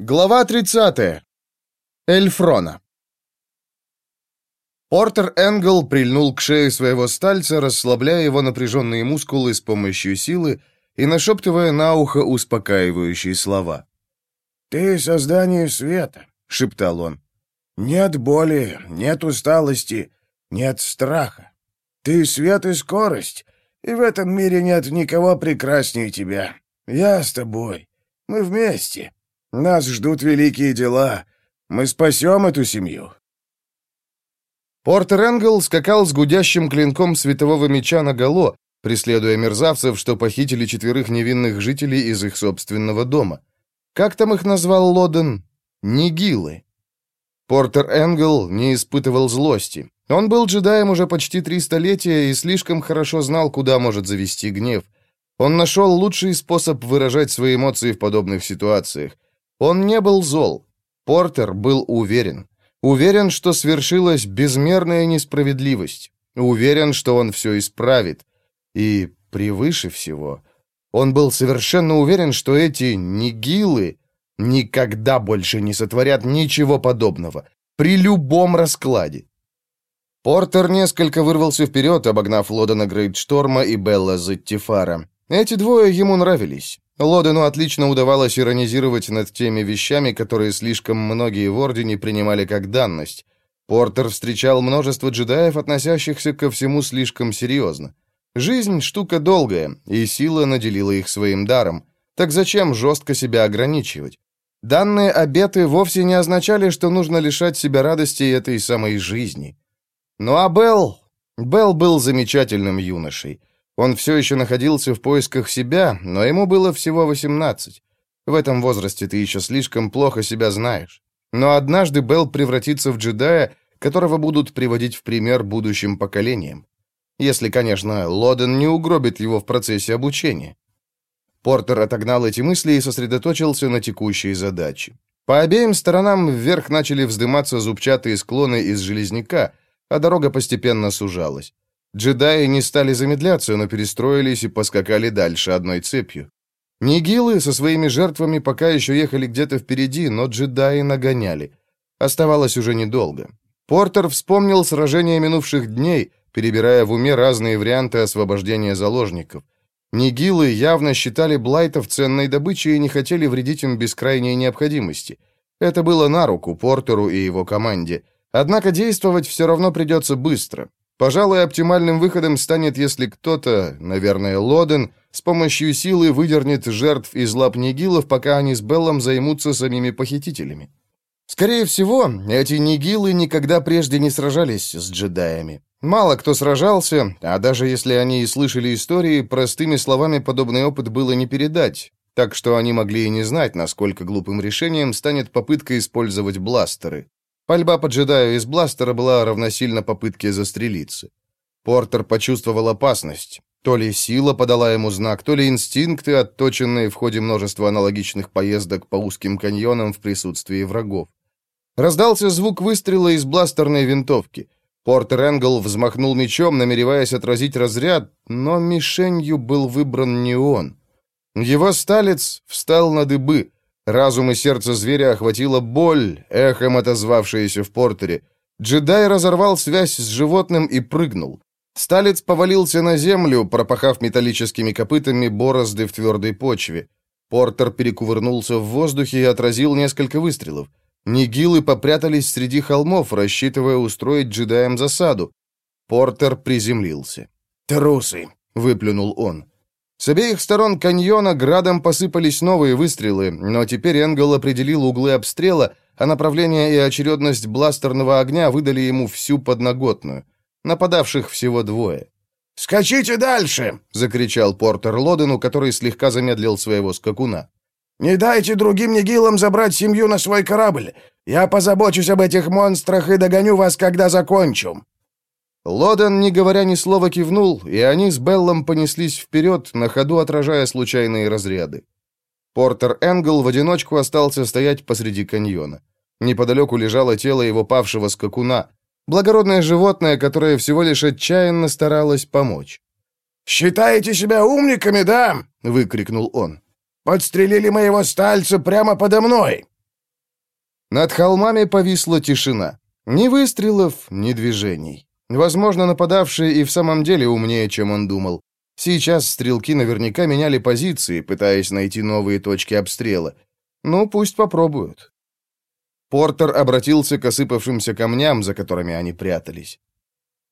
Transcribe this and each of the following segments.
Глава 30. Эльфрона. Портер Энгл прильнул к шее своего стальца, расслабляя его напряженные мускулы с помощью силы и нашептывая на ухо успокаивающие слова. «Ты создание света», — шептал он. «Нет боли, нет усталости, нет страха. Ты свет и скорость, и в этом мире нет никого прекраснее тебя. Я с тобой. Мы вместе. Нас ждут великие дела. Мы спасем эту семью». Портер Энгл скакал с гудящим клинком светового меча наголо, преследуя мерзавцев, что похитили четверых невинных жителей из их собственного дома. Как там их назвал Лоден? Нигилы. Портер Энгл не испытывал злости. Он был джедаем уже почти три столетия и слишком хорошо знал, куда может завести гнев. Он нашел лучший способ выражать свои эмоции в подобных ситуациях. Он не был зол. Портер был уверен. Уверен, что свершилась безмерная несправедливость. Уверен, что он все исправит. И превыше всего, он был совершенно уверен, что эти нигилы никогда больше не сотворят ничего подобного. При любом раскладе. Портер несколько вырвался вперед, обогнав Лодена Грейдшторма и Белла Заттифара. Эти двое ему нравились. Лодену отлично удавалось иронизировать над теми вещами, которые слишком многие в Ордене принимали как данность. Портер встречал множество джедаев, относящихся ко всему слишком серьезно. Жизнь — штука долгая, и сила наделила их своим даром. Так зачем жестко себя ограничивать? Данные обеты вовсе не означали, что нужно лишать себя радости этой самой жизни. Ну а Белл... Белл был замечательным юношей. Он все еще находился в поисках себя, но ему было всего 18. В этом возрасте ты еще слишком плохо себя знаешь. Но однажды Белл превратится в джедая, которого будут приводить в пример будущим поколениям. Если, конечно, Лоден не угробит его в процессе обучения. Портер отогнал эти мысли и сосредоточился на текущей задаче. По обеим сторонам вверх начали вздыматься зубчатые склоны из железняка, а дорога постепенно сужалась. Джедаи не стали замедляться, но перестроились и поскакали дальше одной цепью. Нигилы со своими жертвами пока еще ехали где-то впереди, но джедаи нагоняли. Оставалось уже недолго. Портер вспомнил сражения минувших дней, перебирая в уме разные варианты освобождения заложников. Нигилы явно считали Блайтов ценной добычей и не хотели вредить им без крайней необходимости. Это было на руку Портеру и его команде. Однако действовать все равно придется быстро. Пожалуй, оптимальным выходом станет, если кто-то, наверное, Лоден, с помощью силы выдернет жертв из лап нигилов, пока они с Беллом займутся самими похитителями. Скорее всего, эти нигилы никогда прежде не сражались с джедаями. Мало кто сражался, а даже если они и слышали истории, простыми словами подобный опыт было не передать, так что они могли и не знать, насколько глупым решением станет попытка использовать бластеры. Пальба по джедаю из бластера была равносильна попытке застрелиться. Портер почувствовал опасность. То ли сила подала ему знак, то ли инстинкты, отточенные в ходе множества аналогичных поездок по узким каньонам в присутствии врагов. Раздался звук выстрела из бластерной винтовки. Портер Энгл взмахнул мечом, намереваясь отразить разряд, но мишенью был выбран не он. Его сталец встал на дыбы, Разум и сердце зверя охватила боль, эхом отозвавшаяся в портере. Джедай разорвал связь с животным и прыгнул. Сталец повалился на землю, пропахав металлическими копытами борозды в твердой почве. Портер перекувырнулся в воздухе и отразил несколько выстрелов. Нигилы попрятались среди холмов, рассчитывая устроить джедаям засаду. Портер приземлился. «Трусы!» — выплюнул он. С обеих сторон каньона градом посыпались новые выстрелы, но теперь Энгел определил углы обстрела, а направление и очередность бластерного огня выдали ему всю подноготную. Нападавших всего двое. «Скачите дальше!» — закричал Портер Лодену, который слегка замедлил своего скакуна. «Не дайте другим нигилам забрать семью на свой корабль. Я позабочусь об этих монстрах и догоню вас, когда закончу». Лоден, не говоря ни слова, кивнул, и они с Беллом понеслись вперед, на ходу отражая случайные разряды. Портер Энгл в одиночку остался стоять посреди каньона. Неподалеку лежало тело его павшего скакуна, благородное животное, которое всего лишь отчаянно старалось помочь. «Считаете себя умниками, да?» — выкрикнул он. «Подстрелили моего стальца прямо подо мной. Над холмами повисла тишина. Ни выстрелов, ни движений. Возможно, нападавший и в самом деле умнее, чем он думал. Сейчас стрелки наверняка меняли позиции, пытаясь найти новые точки обстрела. Ну, пусть попробуют. Портер обратился к осыпавшимся камням, за которыми они прятались.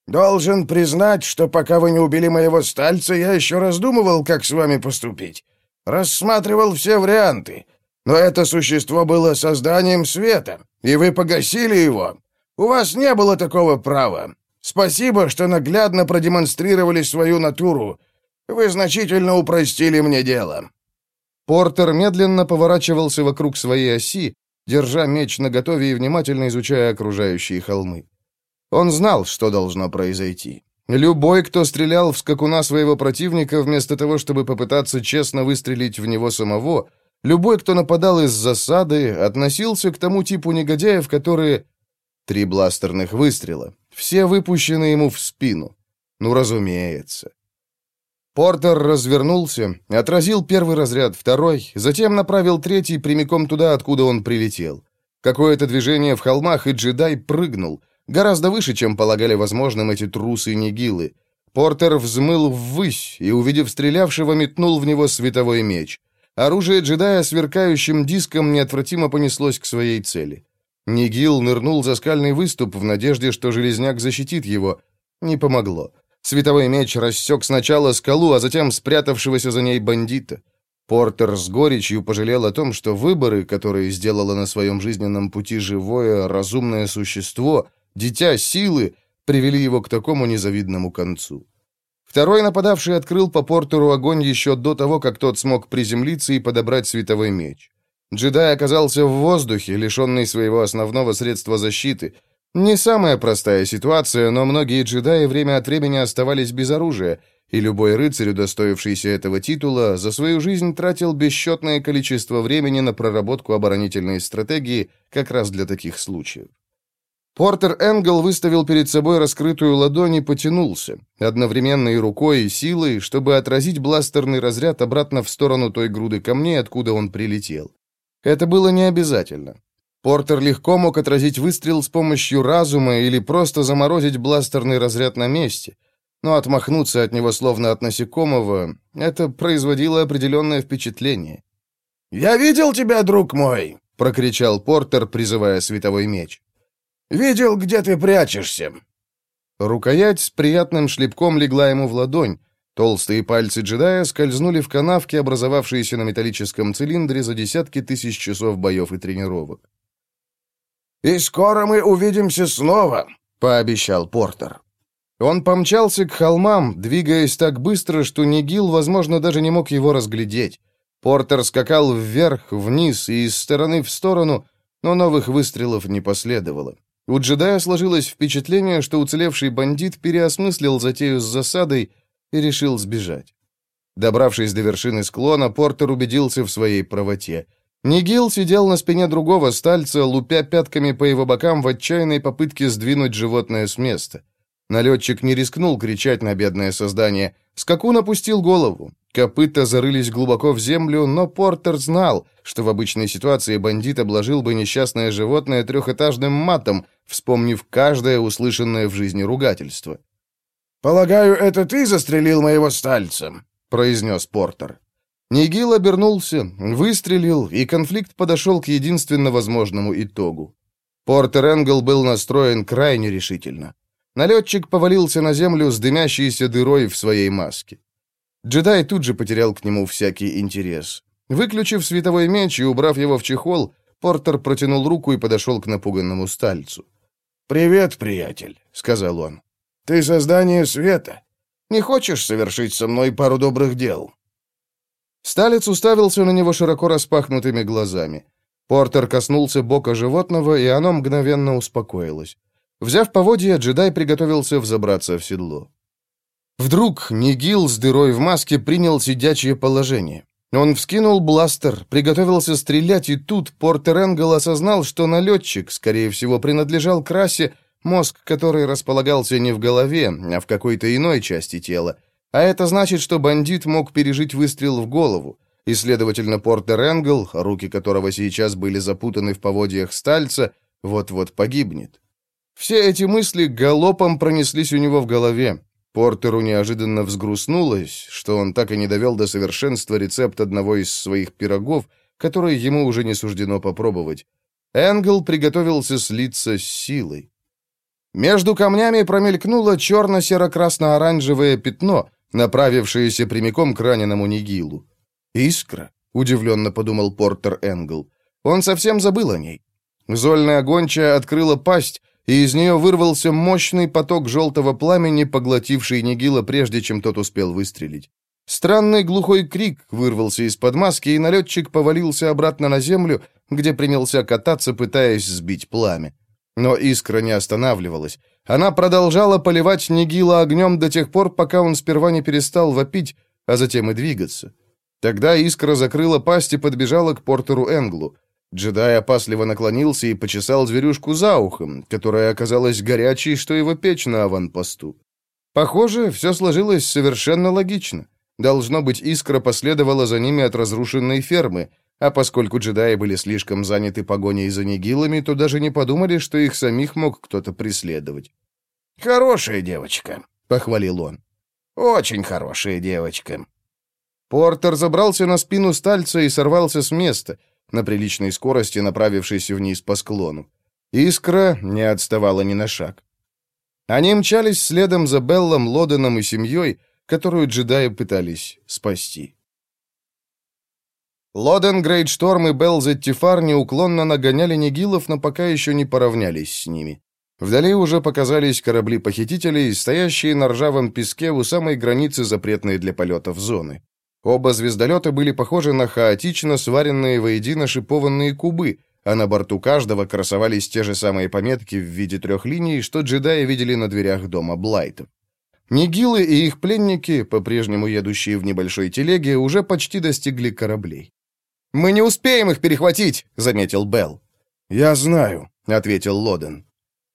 «Должен признать, что пока вы не убили моего стальца, я еще раздумывал, как с вами поступить. Рассматривал все варианты. Но это существо было созданием света, и вы погасили его. У вас не было такого права. Спасибо, что наглядно продемонстрировали свою натуру. Вы значительно упростили мне дело». Портер медленно поворачивался вокруг своей оси, держа меч наготове и внимательно изучая окружающие холмы. Он знал, что должно произойти. Любой, кто стрелял в скакуна своего противника, вместо того, чтобы попытаться честно выстрелить в него самого, любой, кто нападал из засады, относился к тому типу негодяев, которые... Три бластерных выстрела. Все выпущены ему в спину. Ну, разумеется. Портер развернулся, отразил первый разряд, второй, затем направил третий прямиком туда, откуда он прилетел. Какое-то движение в холмах, и джедай прыгнул. Гораздо выше, чем полагали возможным эти трусы-нигилы. Портер взмыл ввысь и, увидев стрелявшего, метнул в него световой меч. Оружие джедая сверкающим диском неотвратимо понеслось к своей цели. Нигил нырнул за скальный выступ в надежде, что железняк защитит его. Не помогло. Световой меч рассек сначала скалу, а затем спрятавшегося за ней бандита. Портер с горечью пожалел о том, что выборы, которые сделало на своем жизненном пути живое, разумное существо, дитя силы, привели его к такому незавидному концу. Второй нападавший открыл по Портеру огонь еще до того, как тот смог приземлиться и подобрать световой меч. Джедай оказался в воздухе, лишенный своего основного средства защиты — не самая простая ситуация, но многие джедаи время от времени оставались без оружия, и любой рыцарь, удостоившийся этого титула, за свою жизнь тратил бесчетное количество времени на проработку оборонительной стратегии как раз для таких случаев. Портер Энгл выставил перед собой раскрытую ладонь и потянулся, одновременно и рукой, и силой, чтобы отразить бластерный разряд обратно в сторону той груды камней, откуда он прилетел. Это было не обязательно. Портер легко мог отразить выстрел с помощью разума или просто заморозить бластерный разряд на месте. Но отмахнуться от него словно от насекомого, это производило определенное впечатление. «Я видел тебя, друг мой!» — прокричал Портер, призывая световой меч. «Видел, где ты прячешься!» Рукоять с приятным шлепком легла ему в ладонь. Толстые пальцы джедая скользнули в канавки, образовавшиеся на металлическом цилиндре за десятки тысяч часов боев и тренировок. «И скоро мы увидимся снова», — пообещал Портер. Он помчался к холмам, двигаясь так быстро, что Нигил, возможно, даже не мог его разглядеть. Портер скакал вверх, вниз и из стороны в сторону, но новых выстрелов не последовало. У джедая сложилось впечатление, что уцелевший бандит переосмыслил затею с засадой и решил сбежать. Добравшись до вершины склона, Портер убедился в своей правоте — Нигил сидел на спине другого стальца, лупя пятками по его бокам в отчаянной попытке сдвинуть животное с места. Налетчик не рискнул кричать на бедное создание. Скакун опустил голову. Копыта зарылись глубоко в землю, но Портер знал, что в обычной ситуации бандит обложил бы несчастное животное трехэтажным матом, вспомнив каждое услышанное в жизни ругательство. «Полагаю, это ты застрелил моего стальца?» — произнес Портер. Нигил обернулся, выстрелил, и конфликт подошел к единственно возможному итогу. Портер Энгл был настроен крайне решительно. Налетчик повалился на землю с дымящейся дырой в своей маске. Джедай тут же потерял к нему всякий интерес. Выключив световой меч и убрав его в чехол, Портер протянул руку и подошел к напуганному стальцу. «Привет, приятель», — сказал он. «Ты создание света. Не хочешь совершить со мной пару добрых дел?» Сталец уставился на него широко распахнутыми глазами. Портер коснулся бока животного, и оно мгновенно успокоилось. Взяв поводья, джедай приготовился взобраться в седло. Вдруг Нигил с дырой в маске принял сидячее положение. Он вскинул бластер, приготовился стрелять, и тут Портер Энгел осознал, что налетчик, скорее всего, принадлежал к расе, мозг которой располагался не в голове, а в какой-то иной части тела. А это значит, что бандит мог пережить выстрел в голову. и, следовательно, Портер Энгл, руки которого сейчас были запутаны в поводьях стальца, вот-вот погибнет. Все эти мысли галопом пронеслись у него в голове. Портеру неожиданно взгрустнулось, что он так и не довел до совершенства рецепт одного из своих пирогов, который ему уже не суждено попробовать. Энгл приготовился слиться с силой. Между камнями промелькнуло черно-серо-красно-оранжевое пятно, направившееся прямиком к раненому Нигилу. «Искра?» — удивленно подумал Портер Энгл. Он совсем забыл о ней. Зольная гончая открыла пасть, и из нее вырвался мощный поток желтого пламени, поглотивший Нигила, прежде чем тот успел выстрелить. Странный глухой крик вырвался из-под маски, и налетчик повалился обратно на землю, где принялся кататься, пытаясь сбить пламя. Но искра не останавливалась. Она продолжала поливать Нигила огнем до тех пор, пока он сперва не перестал вопить, а затем и двигаться. Тогда искра закрыла пасть и подбежала к Портеру Энглу. Джедай опасливо наклонился и почесал зверюшку за ухом, которая оказалась горячей, что его печь на аванпосту. Похоже, все сложилось совершенно логично. Должно быть, искра последовала за ними от разрушенной фермы, а поскольку джедаи были слишком заняты погоней за нигилами, то даже не подумали, что их самих мог кто-то преследовать. «Хорошая девочка», — похвалил он. «Очень хорошая девочка». Портер забрался на спину стальца и сорвался с места, на приличной скорости направившись вниз по склону. Искра не отставала ни на шаг. Они мчались следом за Беллом, Лоденом и семьей, которую джедаи пытались спасти. Лоден, Грейдшторм и Белл Зеттифар неуклонно нагоняли Нигилов, но пока еще не поравнялись с ними. Вдали уже показались корабли-похитителей, стоящие на ржавом песке у самой границы запретной для полетов зоны. Оба звездолета были похожи на хаотично сваренные воедино шипованные кубы, а на борту каждого красовались те же самые пометки в виде трех линий, что джедаи видели на дверях дома Блайтов. Нигилы и их пленники, по-прежнему едущие в небольшой телеге, уже почти достигли кораблей. «Мы не успеем их перехватить», — заметил Белл. «Я знаю», — ответил Лоден.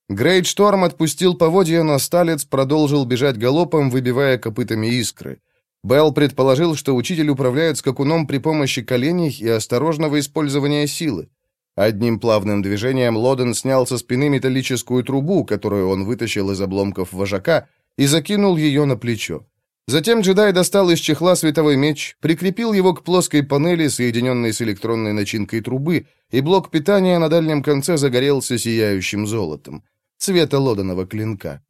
Грейт Шторм отпустил поводья, но Сталец продолжил бежать галопом, выбивая копытами искры. Белл предположил, что учитель управляет скакуном при помощи коленей и осторожного использования силы. Одним плавным движением Лоден снял со спины металлическую трубу, которую он вытащил из обломков вожака, и закинул ее на плечо. Затем джедай достал из чехла световой меч, прикрепил его к плоской панели, соединенной с электронной начинкой трубы, и блок питания на дальнем конце загорелся сияющим золотом. Цвета лодоного клинка.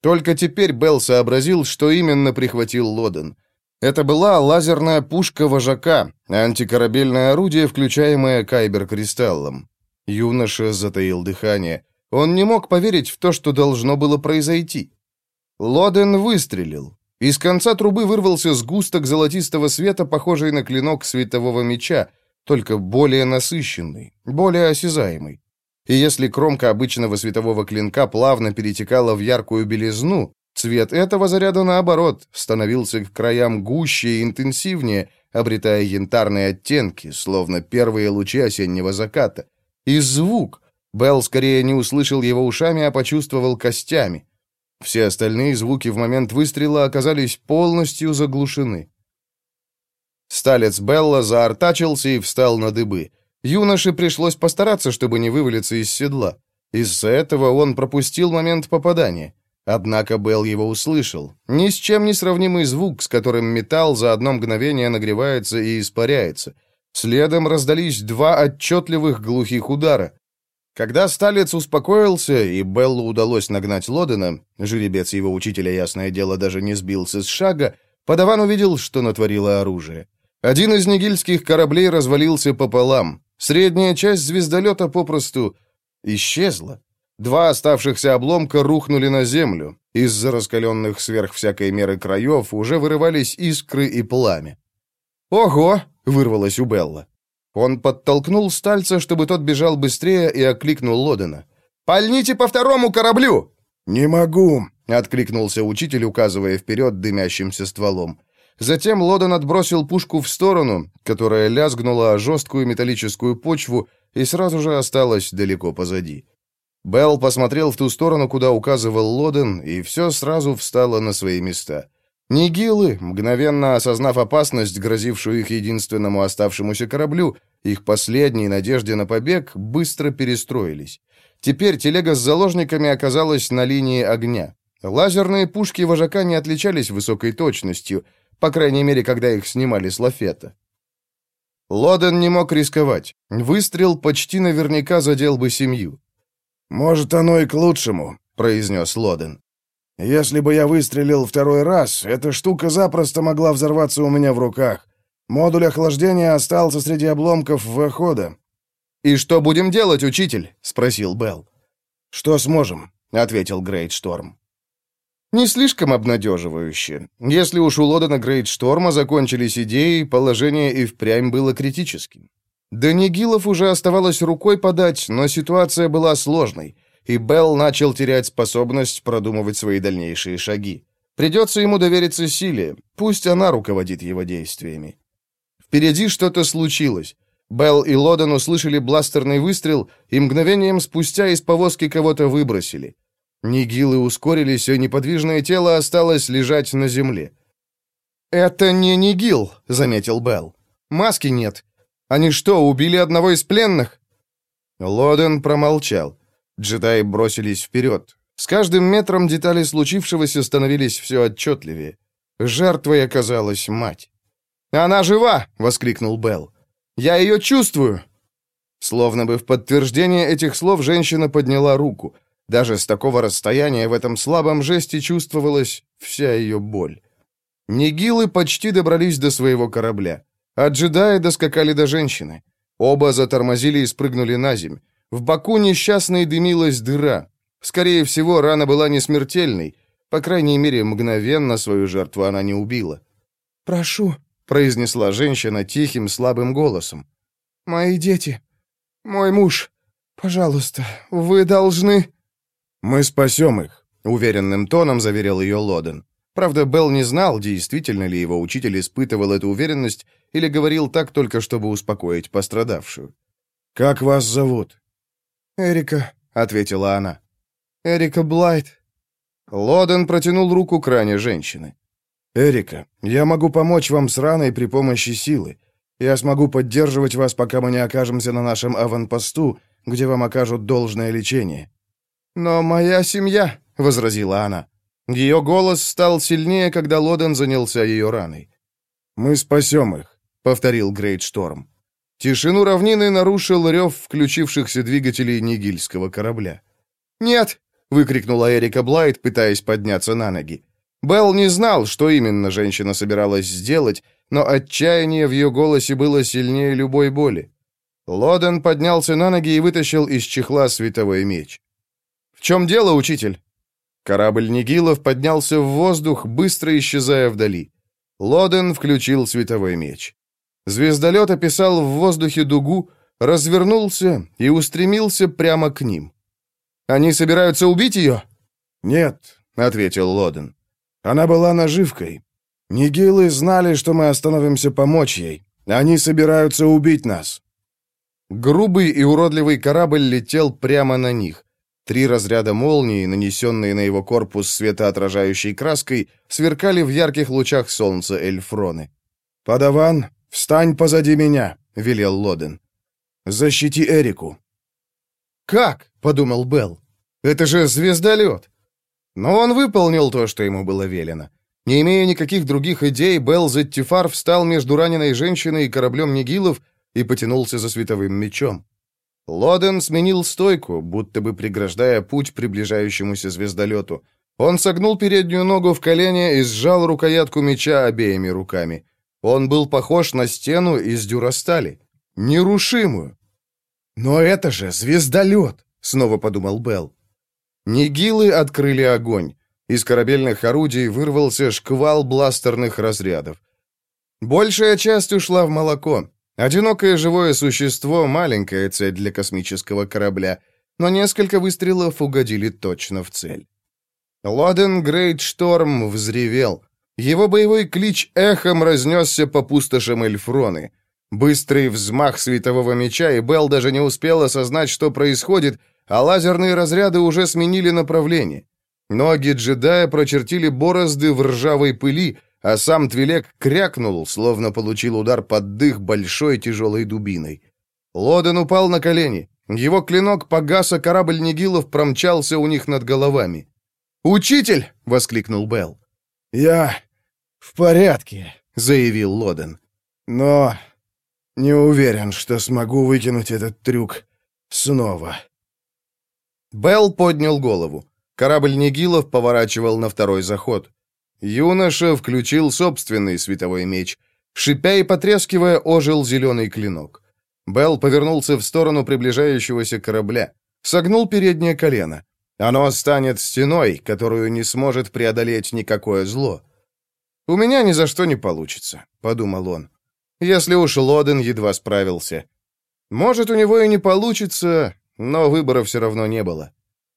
Только теперь Белл сообразил, что именно прихватил Лоден. Это была лазерная пушка вожака, антикорабельное орудие, включаемое кайбер-кристаллом. Юноша затаил дыхание. Он не мог поверить в то, что должно было произойти. Лоден выстрелил. Из конца трубы вырвался сгусток золотистого света, похожий на клинок светового меча, только более насыщенный, более осязаемый. И если кромка обычного светового клинка плавно перетекала в яркую белизну, цвет этого заряда, наоборот, становился к краям гуще и интенсивнее, обретая янтарные оттенки, словно первые лучи осеннего заката. И звук. Белл скорее не услышал его ушами, а почувствовал костями. Все остальные звуки в момент выстрела оказались полностью заглушены. Сталец Белла заортачился и встал на дыбы. Юноше пришлось постараться, чтобы не вывалиться из седла. Из-за этого он пропустил момент попадания. Однако Белл его услышал. Ни с чем не сравнимый звук, с которым металл за одно мгновение нагревается и испаряется. Следом раздались два отчетливых глухих удара. Когда Сталец успокоился, и Беллу удалось нагнать Лодена, жеребец его учителя, ясное дело, даже не сбился с шага, подаван увидел, что натворило оружие. Один из нигильских кораблей развалился пополам. Средняя часть звездолета попросту исчезла. Два оставшихся обломка рухнули на землю. Из-за раскаленных сверх всякой меры краев уже вырывались искры и пламя. «Ого!» — вырвалось у Белла. Он подтолкнул стальца, чтобы тот бежал быстрее, и окликнул Лодена. «Пальните по второму кораблю!» «Не могу!» — откликнулся учитель, указывая вперед дымящимся стволом. Затем Лоден отбросил пушку в сторону, которая лязгнула о жесткую металлическую почву и сразу же осталась далеко позади. Белл посмотрел в ту сторону, куда указывал Лоден, и все сразу встало на свои места. Нигилы, мгновенно осознав опасность, грозившую их единственному оставшемуся кораблю, их последней надежде на побег, быстро перестроились. Теперь телега с заложниками оказалась на линии огня. Лазерные пушки вожака не отличались высокой точностью, по крайней мере, когда их снимали с лафета. Лоден не мог рисковать. Выстрел почти наверняка задел бы семью. «Может, оно и к лучшему», — произнес Лоден. Если бы я выстрелил второй раз, эта штука запросто могла взорваться у меня в руках. Модуль охлаждения остался среди обломков выхода. «И что будем делать, учитель?» — спросил Белл. «Что сможем?» — ответил Грейт Шторм. Не слишком обнадеживающе. Если уж у Лодена Грейт Шторма закончились идеи, положение и впрямь было критическим. До Нигилов уже оставалось рукой подать, но ситуация была сложной — и Белл начал терять способность продумывать свои дальнейшие шаги. Придется ему довериться силе, пусть она руководит его действиями. Впереди что-то случилось. Белл и Лоден услышали бластерный выстрел, и мгновением спустя из повозки кого-то выбросили. Нигилы ускорились, и неподвижное тело осталось лежать на земле. «Это не Нигил», — заметил Белл. «Маски нет. Они что, убили одного из пленных?» Лоден промолчал. Джедаи бросились вперед. С каждым метром детали случившегося становились все отчетливее. Жертвой оказалась мать. «Она жива!» — воскликнул Белл. «Я ее чувствую!» Словно бы в подтверждение этих слов женщина подняла руку. Даже с такого расстояния в этом слабом жесте чувствовалась вся ее боль. Нигилы почти добрались до своего корабля, а джедаи доскакали до женщины. Оба затормозили и спрыгнули на земь. В боку несчастной дымилась дыра. Скорее всего, рана была не смертельной. По крайней мере, мгновенно свою жертву она не убила. «Прошу», — произнесла женщина тихим, слабым голосом. «Мои дети, мой муж, пожалуйста, вы должны...» «Мы спасем их», — уверенным тоном заверил ее Лоден. Правда, Белл не знал, действительно ли его учитель испытывал эту уверенность или говорил так только, чтобы успокоить пострадавшую. «Как вас зовут?» «Эрика», — ответила она. «Эрика Блайт». Лоден протянул руку к ране женщины. «Эрика, я могу помочь вам с раной при помощи силы. Я смогу поддерживать вас, пока мы не окажемся на нашем аванпосту, где вам окажут должное лечение». «Но моя семья», — возразила она. Ее голос стал сильнее, когда Лоден занялся ее раной. «Мы спасем их», — повторил Грейт Шторм. Тишину равнины нарушил рев включившихся двигателей нигильского корабля. «Нет!» — выкрикнула Эрика Блайт, пытаясь подняться на ноги. Белл не знал, что именно женщина собиралась сделать, но отчаяние в ее голосе было сильнее любой боли. Лоден поднялся на ноги и вытащил из чехла световой меч. «В чем дело, учитель?» Корабль Нигилов поднялся в воздух, быстро исчезая вдали. Лоден включил световой меч. Звездолет описал в воздухе дугу, развернулся и устремился прямо к ним. «Они собираются убить ее?» «Нет», — ответил Лоден. «Она была наживкой. Нигилы знали, что мы остановимся помочь ей. Они собираются убить нас». Грубый и уродливый корабль летел прямо на них. Три разряда молнии, нанесенные на его корпус светоотражающей краской, сверкали в ярких лучах солнца Эльфроны. «Подаван, «Встань позади меня», — велел Лоден. «Защити Эрику». «Как?» — подумал Белл. «Это же звездолет». Но он выполнил то, что ему было велено. Не имея никаких других идей, Белл Зеттифар встал между раненой женщиной и кораблем Нигилов и потянулся за световым мечом. Лоден сменил стойку, будто бы преграждая путь приближающемуся звездолету. Он согнул переднюю ногу в колени и сжал рукоятку меча обеими руками. Он был похож на стену из дюрастали. Нерушимую. «Но это же звездолет!» — снова подумал Белл. Нигилы открыли огонь. Из корабельных орудий вырвался шквал бластерных разрядов. Большая часть ушла в молоко. Одинокое живое существо — маленькая цель для космического корабля, но несколько выстрелов угодили точно в цель. Лоден Грейт Шторм взревел. Его боевой клич эхом разнесся по пустошам Эльфроны. Быстрый взмах светового меча, и Белл даже не успел осознать, что происходит, а лазерные разряды уже сменили направление. Ноги джедая прочертили борозды в ржавой пыли, а сам Твилек крякнул, словно получил удар под дых большой тяжелой дубиной. Лоден упал на колени. Его клинок погас, а корабль Нигилов промчался у них над головами. «Учитель!» — воскликнул Белл. «Я в порядке», — заявил Лоден. «Но не уверен, что смогу вытянуть этот трюк снова». Белл поднял голову. Корабль Нигилов поворачивал на второй заход. Юноша включил собственный световой меч. Шипя и потрескивая, ожил зеленый клинок. Белл повернулся в сторону приближающегося корабля. Согнул переднее колено. Оно станет стеной, которую не сможет преодолеть никакое зло. «У меня ни за что не получится», — подумал он. «Если уж Лоден едва справился. Может, у него и не получится, но выбора все равно не было».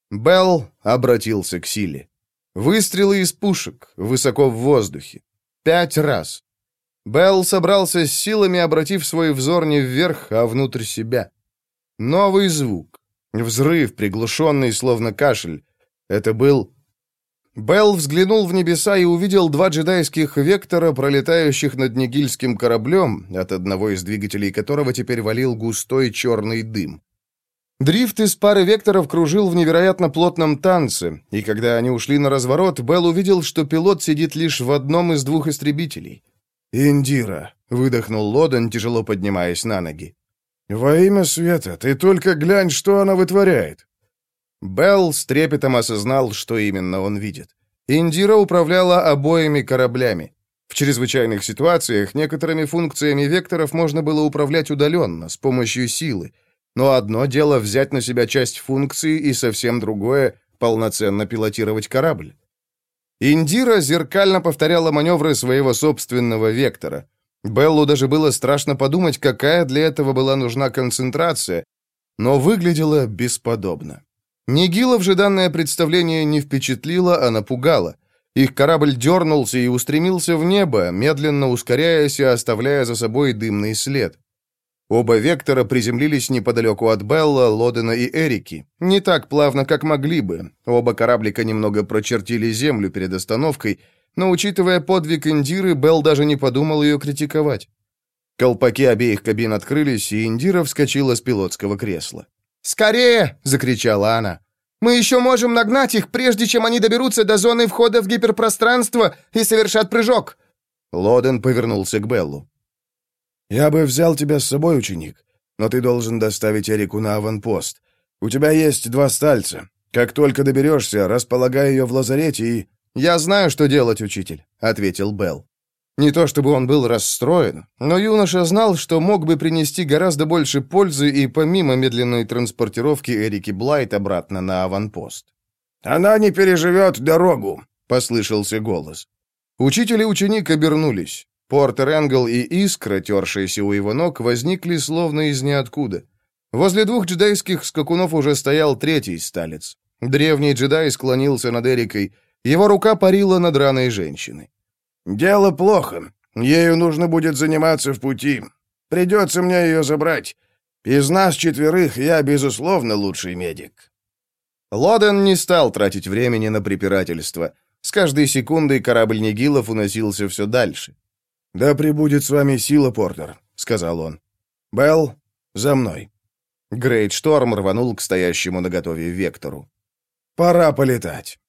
Белл обратился к силе. Выстрелы из пушек, высоко в воздухе. Пять раз. Белл собрался с силами, обратив свой взор не вверх, а внутрь себя. Новый звук. Взрыв, приглушенный, словно кашель. Это был... Белл взглянул в небеса и увидел два джедайских вектора, пролетающих над Нигильским кораблем, от одного из двигателей которого теперь валил густой черный дым. Дрифт из пары векторов кружил в невероятно плотном танце, и когда они ушли на разворот, Белл увидел, что пилот сидит лишь в одном из двух истребителей. «Индира», — выдохнул Лоден, тяжело поднимаясь на ноги. «Во имя света, ты только глянь, что она вытворяет!» Белл с трепетом осознал, что именно он видит. Индира управляла обоими кораблями. В чрезвычайных ситуациях некоторыми функциями векторов можно было управлять удаленно, с помощью силы, но одно дело взять на себя часть функции, и совсем другое — полноценно пилотировать корабль. Индира зеркально повторяла маневры своего собственного вектора. Беллу даже было страшно подумать, какая для этого была нужна концентрация, но выглядело бесподобно. Нигилов же данное представление не впечатлило, а напугало. Их корабль дернулся и устремился в небо, медленно ускоряясь и оставляя за собой дымный след. Оба вектора приземлились неподалеку от Белла, Лодена и Эрики. Не так плавно, как могли бы. Оба кораблика немного прочертили землю перед остановкой, но, учитывая подвиг Индиры, Белл даже не подумал ее критиковать. Колпаки обеих кабин открылись, и Индира вскочила с пилотского кресла. «Скорее!» — закричала она. «Мы еще можем нагнать их, прежде чем они доберутся до зоны входа в гиперпространство и совершат прыжок!» Лоден повернулся к Беллу. «Я бы взял тебя с собой, ученик, но ты должен доставить Эрику на аванпост. У тебя есть два стальца. Как только доберешься, располагай ее в лазарете и...» «Я знаю, что делать, учитель», — ответил Белл. Не то чтобы он был расстроен, но юноша знал, что мог бы принести гораздо больше пользы и помимо медленной транспортировки Эрики Блайт обратно на аванпост. «Она не переживет дорогу», — послышался голос. Учитель и ученик обернулись. Портер Энгл и Искра, тершиеся у его ног, возникли словно из ниоткуда. Возле двух джедайских скакунов уже стоял третий сталец. Древний джедай склонился над Эрикой. Его рука парила над раной женщины. «Дело плохо. Ею нужно будет заниматься в пути. Придется мне ее забрать. Из нас четверых я, безусловно, лучший медик». Лоден не стал тратить времени на препирательство. С каждой секундой корабль Нигилов уносился все дальше. «Да пребудет с вами сила, Портер», — сказал он. «Белл, за мной». Грейт Шторм рванул к стоящему наготове вектору. «Пора полетать».